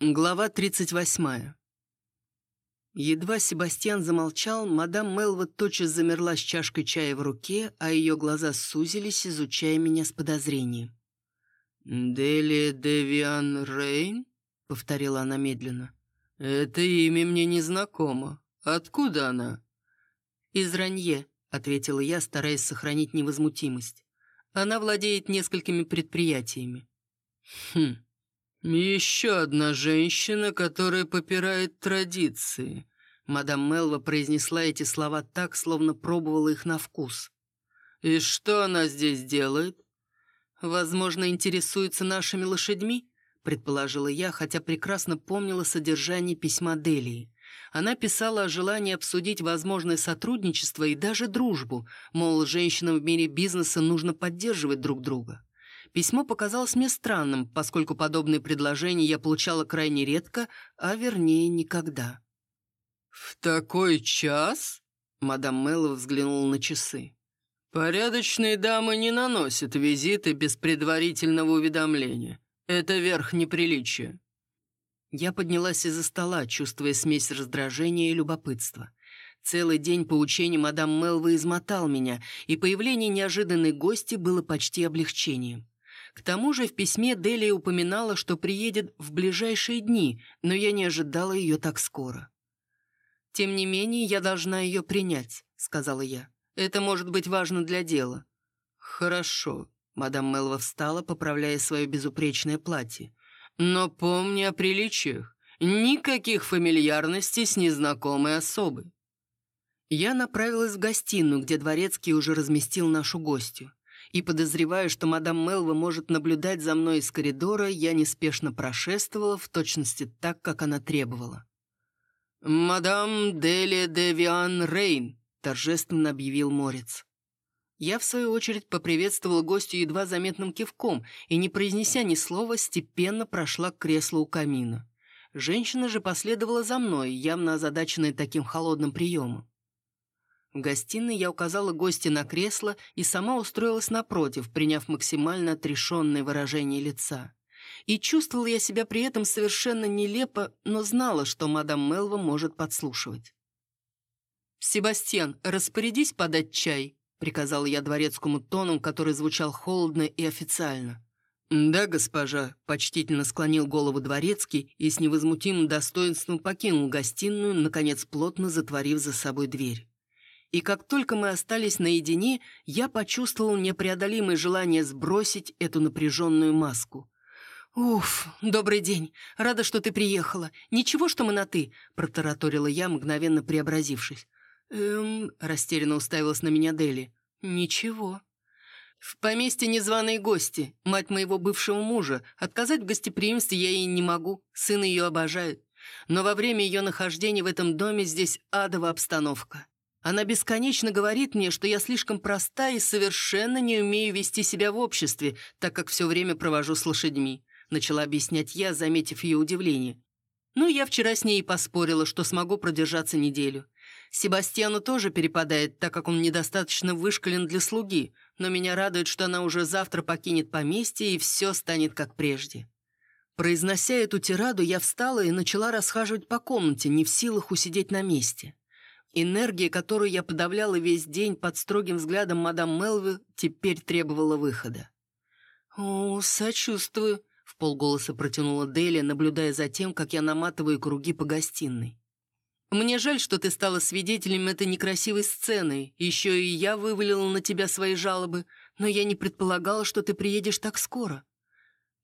Глава 38. Едва Себастьян замолчал, мадам Мелва тотчас замерла с чашкой чая в руке, а ее глаза сузились, изучая меня с подозрением. «Дели Девиан Рейн?» — повторила она медленно. «Это имя мне незнакомо. Откуда она?» «Из Ранье», — ответила я, стараясь сохранить невозмутимость. «Она владеет несколькими предприятиями». «Хм, еще одна женщина, которая попирает традиции». Мадам Мелва произнесла эти слова так, словно пробовала их на вкус. «И что она здесь делает?» «Возможно, интересуется нашими лошадьми?» предположила я, хотя прекрасно помнила содержание письма Делии. Она писала о желании обсудить возможное сотрудничество и даже дружбу, мол, женщинам в мире бизнеса нужно поддерживать друг друга. Письмо показалось мне странным, поскольку подобные предложения я получала крайне редко, а вернее никогда. «В такой час?» — мадам Мэллоу взглянула на часы. «Порядочные дамы не наносят визиты без предварительного уведомления. Это верх неприличия». Я поднялась из-за стола, чувствуя смесь раздражения и любопытства. Целый день поучений мадам Мелвы измотал меня, и появление неожиданной гости было почти облегчением. К тому же в письме Делия упоминала, что приедет в ближайшие дни, но я не ожидала ее так скоро. «Тем не менее, я должна ее принять», — сказала я. «Это может быть важно для дела». «Хорошо», — мадам Мелва встала, поправляя свое безупречное платье. «Но помни о приличиях. Никаких фамильярностей с незнакомой особой». Я направилась в гостиную, где дворецкий уже разместил нашу гостью и, подозревая, что мадам Мелва может наблюдать за мной из коридора, я неспешно прошествовала в точности так, как она требовала. «Мадам Делия де Виан Рейн», — торжественно объявил Морец. Я, в свою очередь, поприветствовала гостю едва заметным кивком и, не произнеся ни слова, степенно прошла к креслу у камина. Женщина же последовала за мной, явно озадаченная таким холодным приемом. В гостиной я указала гости на кресло и сама устроилась напротив, приняв максимально отрешенное выражение лица. И чувствовала я себя при этом совершенно нелепо, но знала, что мадам Мелва может подслушивать. «Себастьян, распорядись подать чай», — приказала я дворецкому тоном, который звучал холодно и официально. «Да, госпожа», — почтительно склонил голову дворецкий и с невозмутимым достоинством покинул гостиную, наконец плотно затворив за собой дверь. И как только мы остались наедине, я почувствовал непреодолимое желание сбросить эту напряженную маску. «Уф, добрый день. Рада, что ты приехала. Ничего, что мы на «ты», — протараторила я, мгновенно преобразившись. «Эм...» — растерянно уставилась на меня Дели. «Ничего». «В поместье незваные гости, мать моего бывшего мужа. Отказать в гостеприимстве я ей не могу, сын ее обожает. Но во время ее нахождения в этом доме здесь адова обстановка. Она бесконечно говорит мне, что я слишком проста и совершенно не умею вести себя в обществе, так как все время провожу с лошадьми», — начала объяснять я, заметив ее удивление. «Ну, я вчера с ней поспорила, что смогу продержаться неделю. Себастьяну тоже перепадает, так как он недостаточно вышкален для слуги, но меня радует, что она уже завтра покинет поместье, и все станет как прежде». Произнося эту тираду, я встала и начала расхаживать по комнате, не в силах усидеть на месте. Энергия, которую я подавляла весь день под строгим взглядом мадам Мелвы, теперь требовала выхода. «О, сочувствую», — в полголоса протянула Дели, наблюдая за тем, как я наматываю круги по гостиной. «Мне жаль, что ты стала свидетелем этой некрасивой сцены. Еще и я вывалила на тебя свои жалобы, но я не предполагала, что ты приедешь так скоро».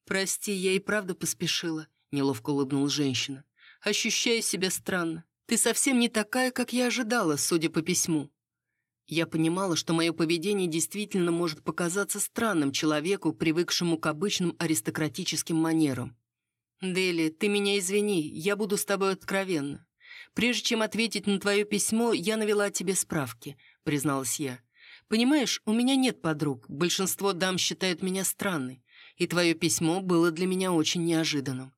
«Прости, я и правда поспешила», — неловко улыбнулась женщина. «Ощущаю себя странно. Ты совсем не такая, как я ожидала, судя по письму». Я понимала, что мое поведение действительно может показаться странным человеку, привыкшему к обычным аристократическим манерам. «Дели, ты меня извини, я буду с тобой откровенна. Прежде чем ответить на твое письмо, я навела тебе справки», — призналась я. «Понимаешь, у меня нет подруг, большинство дам считают меня странной, и твое письмо было для меня очень неожиданным».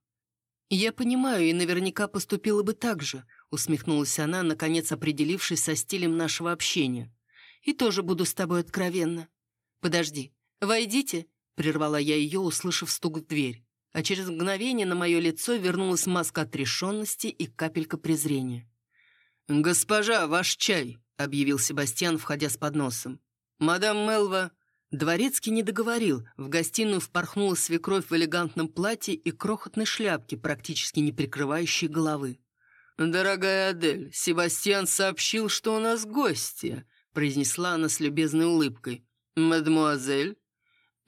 «Я понимаю, и наверняка поступила бы так же», усмехнулась она, наконец определившись со стилем нашего общения. «И тоже буду с тобой откровенна». «Подожди, войдите», — прервала я ее, услышав стук в дверь. а через мгновение на мое лицо вернулась маска отрешенности и капелька презрения. «Госпожа, ваш чай!» — объявил Себастьян, входя с подносом. «Мадам Мелва...» Дворецкий не договорил. В гостиную впорхнула свекровь в элегантном платье и крохотной шляпке, практически не прикрывающей головы. «Дорогая Адель, Себастьян сообщил, что у нас гости», — произнесла она с любезной улыбкой. «Мадемуазель?»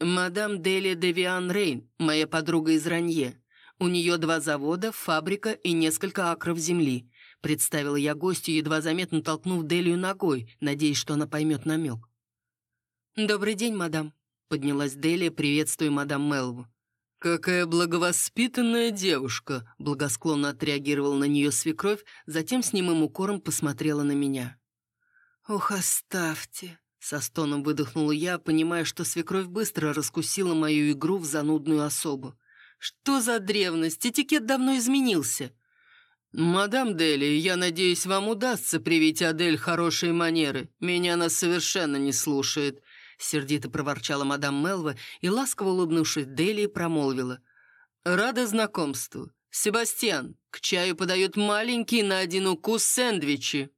«Мадам Делия де Виан Рейн, моя подруга из Ранье. У нее два завода, фабрика и несколько акров земли», — представила я гостю, едва заметно толкнув Делию ногой, надеясь, что она поймет намек. «Добрый день, мадам», — поднялась Делия, приветствуя мадам Мелву. «Какая благовоспитанная девушка!» — благосклонно отреагировал на нее свекровь, затем с немым укором посмотрела на меня. «Ох, оставьте!» — со стоном выдохнула я, понимая, что свекровь быстро раскусила мою игру в занудную особу. «Что за древность? Этикет давно изменился!» «Мадам Дели, я надеюсь, вам удастся привить Адель хорошие манеры. Меня она совершенно не слушает», Сердито проворчала мадам Мелва и, ласково улыбнувшись Дели, промолвила. «Рада знакомству. Себастьян, к чаю подают маленькие на один укус сэндвичи».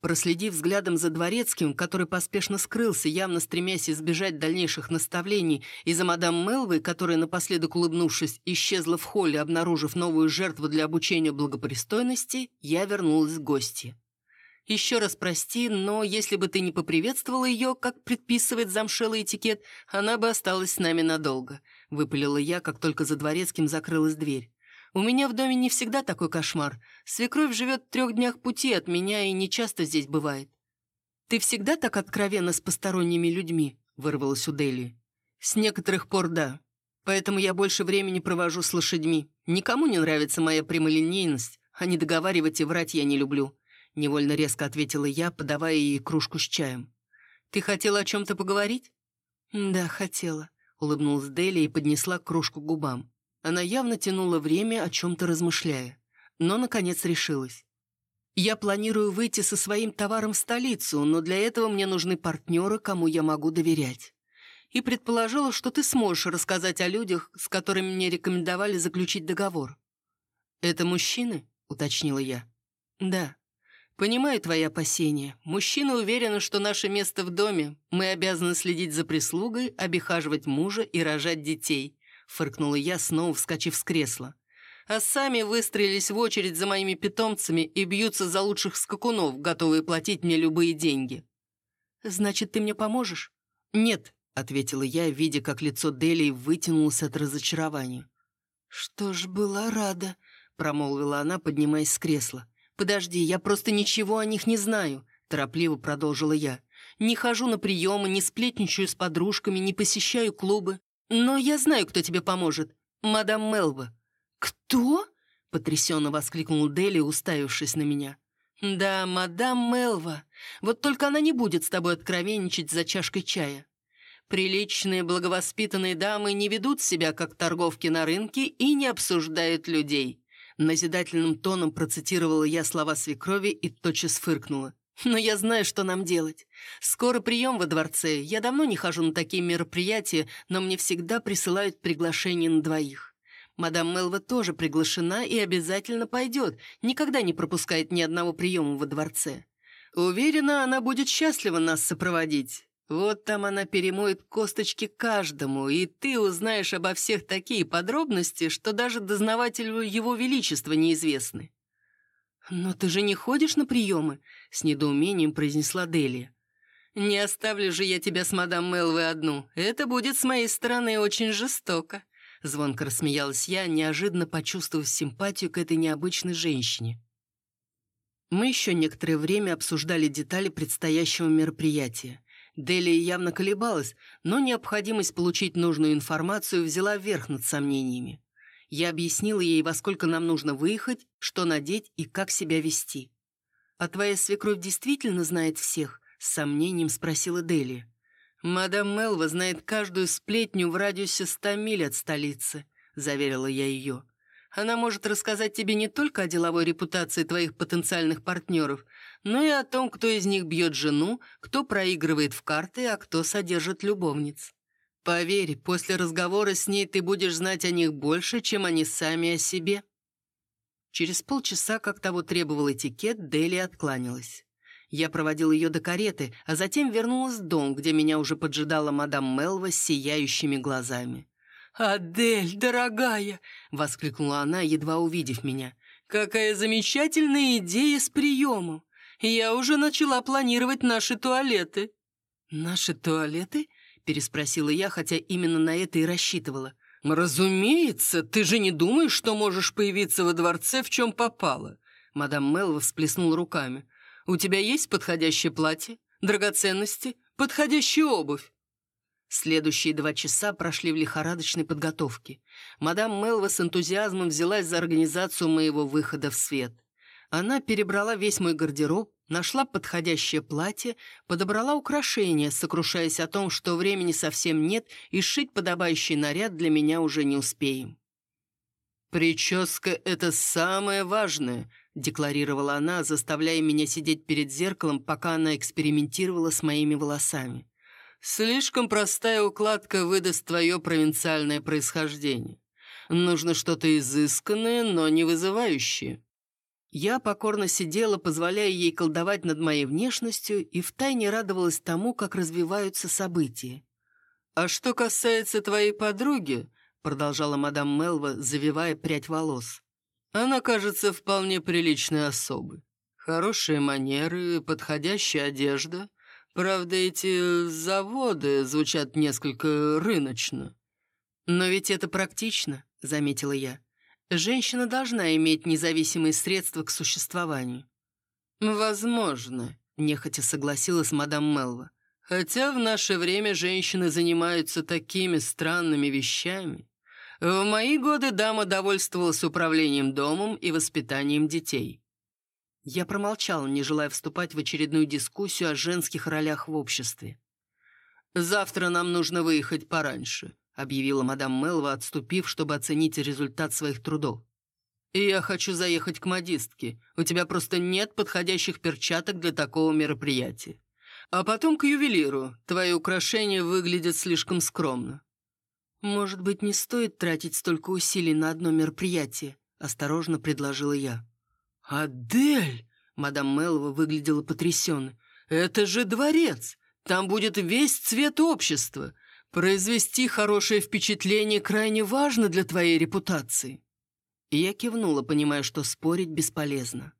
Проследив взглядом за дворецким, который поспешно скрылся, явно стремясь избежать дальнейших наставлений, и за мадам Мелвой, которая, напоследок улыбнувшись, исчезла в холле, обнаружив новую жертву для обучения благопристойности, я вернулась к гости. Еще раз прости, но если бы ты не поприветствовала ее, как предписывает замшелый этикет, она бы осталась с нами надолго», — выпалила я, как только за дворецким закрылась дверь. «У меня в доме не всегда такой кошмар. Свекровь живет в трех днях пути от меня и не часто здесь бывает». «Ты всегда так откровенна с посторонними людьми?» — вырвалась у Дели. «С некоторых пор да. Поэтому я больше времени провожу с лошадьми. Никому не нравится моя прямолинейность, а не договаривать и врать я не люблю. — невольно резко ответила я, подавая ей кружку с чаем. «Ты хотела о чем-то поговорить?» «Да, хотела», — улыбнулась Дели и поднесла кружку к губам. Она явно тянула время, о чем-то размышляя. Но, наконец, решилась. «Я планирую выйти со своим товаром в столицу, но для этого мне нужны партнеры, кому я могу доверять. И предположила, что ты сможешь рассказать о людях, с которыми мне рекомендовали заключить договор». «Это мужчины?» — уточнила я. «Да». «Понимаю твои опасения. Мужчины уверены, что наше место в доме. Мы обязаны следить за прислугой, обихаживать мужа и рожать детей», — фыркнула я, снова вскочив с кресла. «А сами выстроились в очередь за моими питомцами и бьются за лучших скакунов, готовые платить мне любые деньги». «Значит, ты мне поможешь?» «Нет», — ответила я, видя, как лицо Делии вытянулось от разочарования. «Что ж, была рада», — промолвила она, поднимаясь с кресла. «Подожди, я просто ничего о них не знаю», — торопливо продолжила я. «Не хожу на приемы, не сплетничаю с подружками, не посещаю клубы. Но я знаю, кто тебе поможет. Мадам Мелва». «Кто?» — потрясенно воскликнул Дели, уставившись на меня. «Да, мадам Мелва. Вот только она не будет с тобой откровенничать за чашкой чая. Приличные, благовоспитанные дамы не ведут себя, как торговки на рынке, и не обсуждают людей. Назидательным тоном процитировала я слова свекрови и тотчас фыркнула. «Но я знаю, что нам делать. Скоро прием во дворце. Я давно не хожу на такие мероприятия, но мне всегда присылают приглашение на двоих. Мадам Мелва тоже приглашена и обязательно пойдет, никогда не пропускает ни одного приема во дворце. Уверена, она будет счастлива нас сопроводить. Вот там она перемоет косточки каждому, и ты узнаешь обо всех такие подробности, что даже дознавателю Его Величества неизвестны». «Но ты же не ходишь на приемы?» — с недоумением произнесла Делия. «Не оставлю же я тебя с мадам Мелвой одну. Это будет с моей стороны очень жестоко». Звонко рассмеялась я, неожиданно почувствовав симпатию к этой необычной женщине. Мы еще некоторое время обсуждали детали предстоящего мероприятия. Делия явно колебалась, но необходимость получить нужную информацию взяла верх над сомнениями. Я объяснила ей, во сколько нам нужно выехать, что надеть и как себя вести. «А твоя свекровь действительно знает всех?» — с сомнением спросила Делия. «Мадам Мелва знает каждую сплетню в радиусе ста миль от столицы», — заверила я ее. «Она может рассказать тебе не только о деловой репутации твоих потенциальных партнеров, но и о том, кто из них бьет жену, кто проигрывает в карты, а кто содержит любовниц. Поверь, после разговора с ней ты будешь знать о них больше, чем они сами о себе». Через полчаса, как того требовал этикет, Дели откланялась. Я проводил ее до кареты, а затем вернулась в дом, где меня уже поджидала мадам Мелва с сияющими глазами. «Адель, дорогая!» — воскликнула она, едва увидев меня. «Какая замечательная идея с приемом! Я уже начала планировать наши туалеты». «Наши туалеты?» — переспросила я, хотя именно на это и рассчитывала. «Разумеется, ты же не думаешь, что можешь появиться во дворце, в чем попало?» Мадам Мелва всплеснула руками. «У тебя есть подходящее платье, драгоценности, подходящая обувь?» Следующие два часа прошли в лихорадочной подготовке. Мадам Мелва с энтузиазмом взялась за организацию моего выхода в свет. Она перебрала весь мой гардероб, нашла подходящее платье, подобрала украшения, сокрушаясь о том, что времени совсем нет и сшить подобающий наряд для меня уже не успеем. «Прическа — это самое важное», — декларировала она, заставляя меня сидеть перед зеркалом, пока она экспериментировала с моими волосами. Слишком простая укладка выдаст твое провинциальное происхождение. Нужно что-то изысканное, но не вызывающее. Я покорно сидела, позволяя ей колдовать над моей внешностью и втайне радовалась тому, как развиваются события. «А что касается твоей подруги», — продолжала мадам Мелва, завивая прядь волос, «она кажется вполне приличной особой. Хорошие манеры, подходящая одежда — Правда, эти заводы звучат несколько рыночно. Но ведь это практично, заметила я. Женщина должна иметь независимые средства к существованию. Возможно, нехотя согласилась мадам Мелва. Хотя в наше время женщины занимаются такими странными вещами. В мои годы дама довольствовалась управлением домом и воспитанием детей. Я промолчал, не желая вступать в очередную дискуссию о женских ролях в обществе. «Завтра нам нужно выехать пораньше», — объявила мадам Мелва, отступив, чтобы оценить результат своих трудов. «И я хочу заехать к модистке. У тебя просто нет подходящих перчаток для такого мероприятия. А потом к ювелиру. Твои украшения выглядят слишком скромно». «Может быть, не стоит тратить столько усилий на одно мероприятие?» — осторожно предложила я. «Адель!» — мадам Мелова выглядела потрясенно. «Это же дворец! Там будет весь цвет общества. Произвести хорошее впечатление крайне важно для твоей репутации». И я кивнула, понимая, что спорить бесполезно.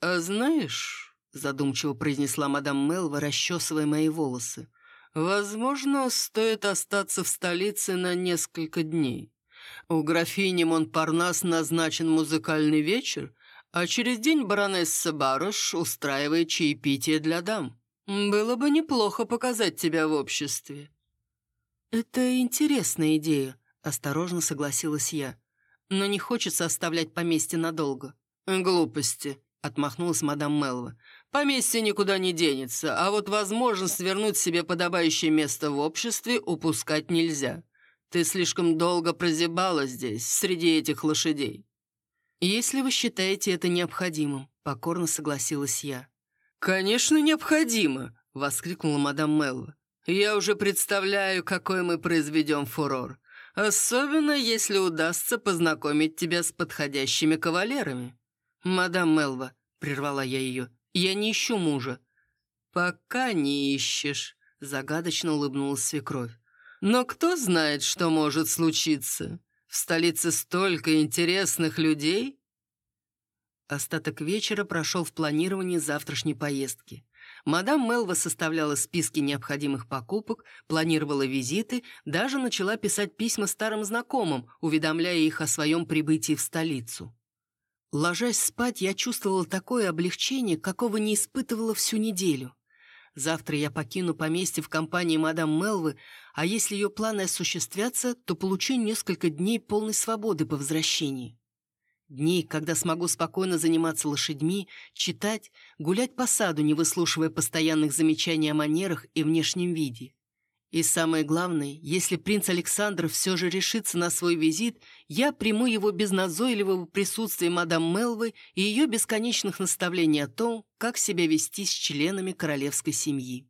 «А знаешь...» — задумчиво произнесла мадам Мелва, расчесывая мои волосы. «Возможно, стоит остаться в столице на несколько дней. У графини Монпарнас назначен музыкальный вечер, а через день баронесса Барыш устраивает чаепитие для дам. Было бы неплохо показать тебя в обществе». «Это интересная идея», — осторожно согласилась я. «Но не хочется оставлять поместье надолго». «Глупости», — отмахнулась мадам Мелва. «Поместье никуда не денется, а вот возможность вернуть себе подобающее место в обществе упускать нельзя. Ты слишком долго прозябала здесь, среди этих лошадей. «Если вы считаете это необходимым», — покорно согласилась я. «Конечно, необходимо!» — воскликнула мадам Мелва. «Я уже представляю, какой мы произведем фурор. Особенно, если удастся познакомить тебя с подходящими кавалерами». «Мадам Мелва», — прервала я ее, — «я не ищу мужа». «Пока не ищешь», — загадочно улыбнулась свекровь. «Но кто знает, что может случиться? В столице столько интересных людей!» Остаток вечера прошел в планировании завтрашней поездки. Мадам Мелва составляла списки необходимых покупок, планировала визиты, даже начала писать письма старым знакомым, уведомляя их о своем прибытии в столицу. Ложась спать, я чувствовала такое облегчение, какого не испытывала всю неделю. Завтра я покину поместье в компании мадам Мелвы, а если ее планы осуществятся, то получу несколько дней полной свободы по возвращении. Дней, когда смогу спокойно заниматься лошадьми, читать, гулять по саду, не выслушивая постоянных замечаний о манерах и внешнем виде. И самое главное, если принц Александр все же решится на свой визит, я приму его без назойливого присутствия мадам Мелвы и ее бесконечных наставлений о том, как себя вести с членами королевской семьи.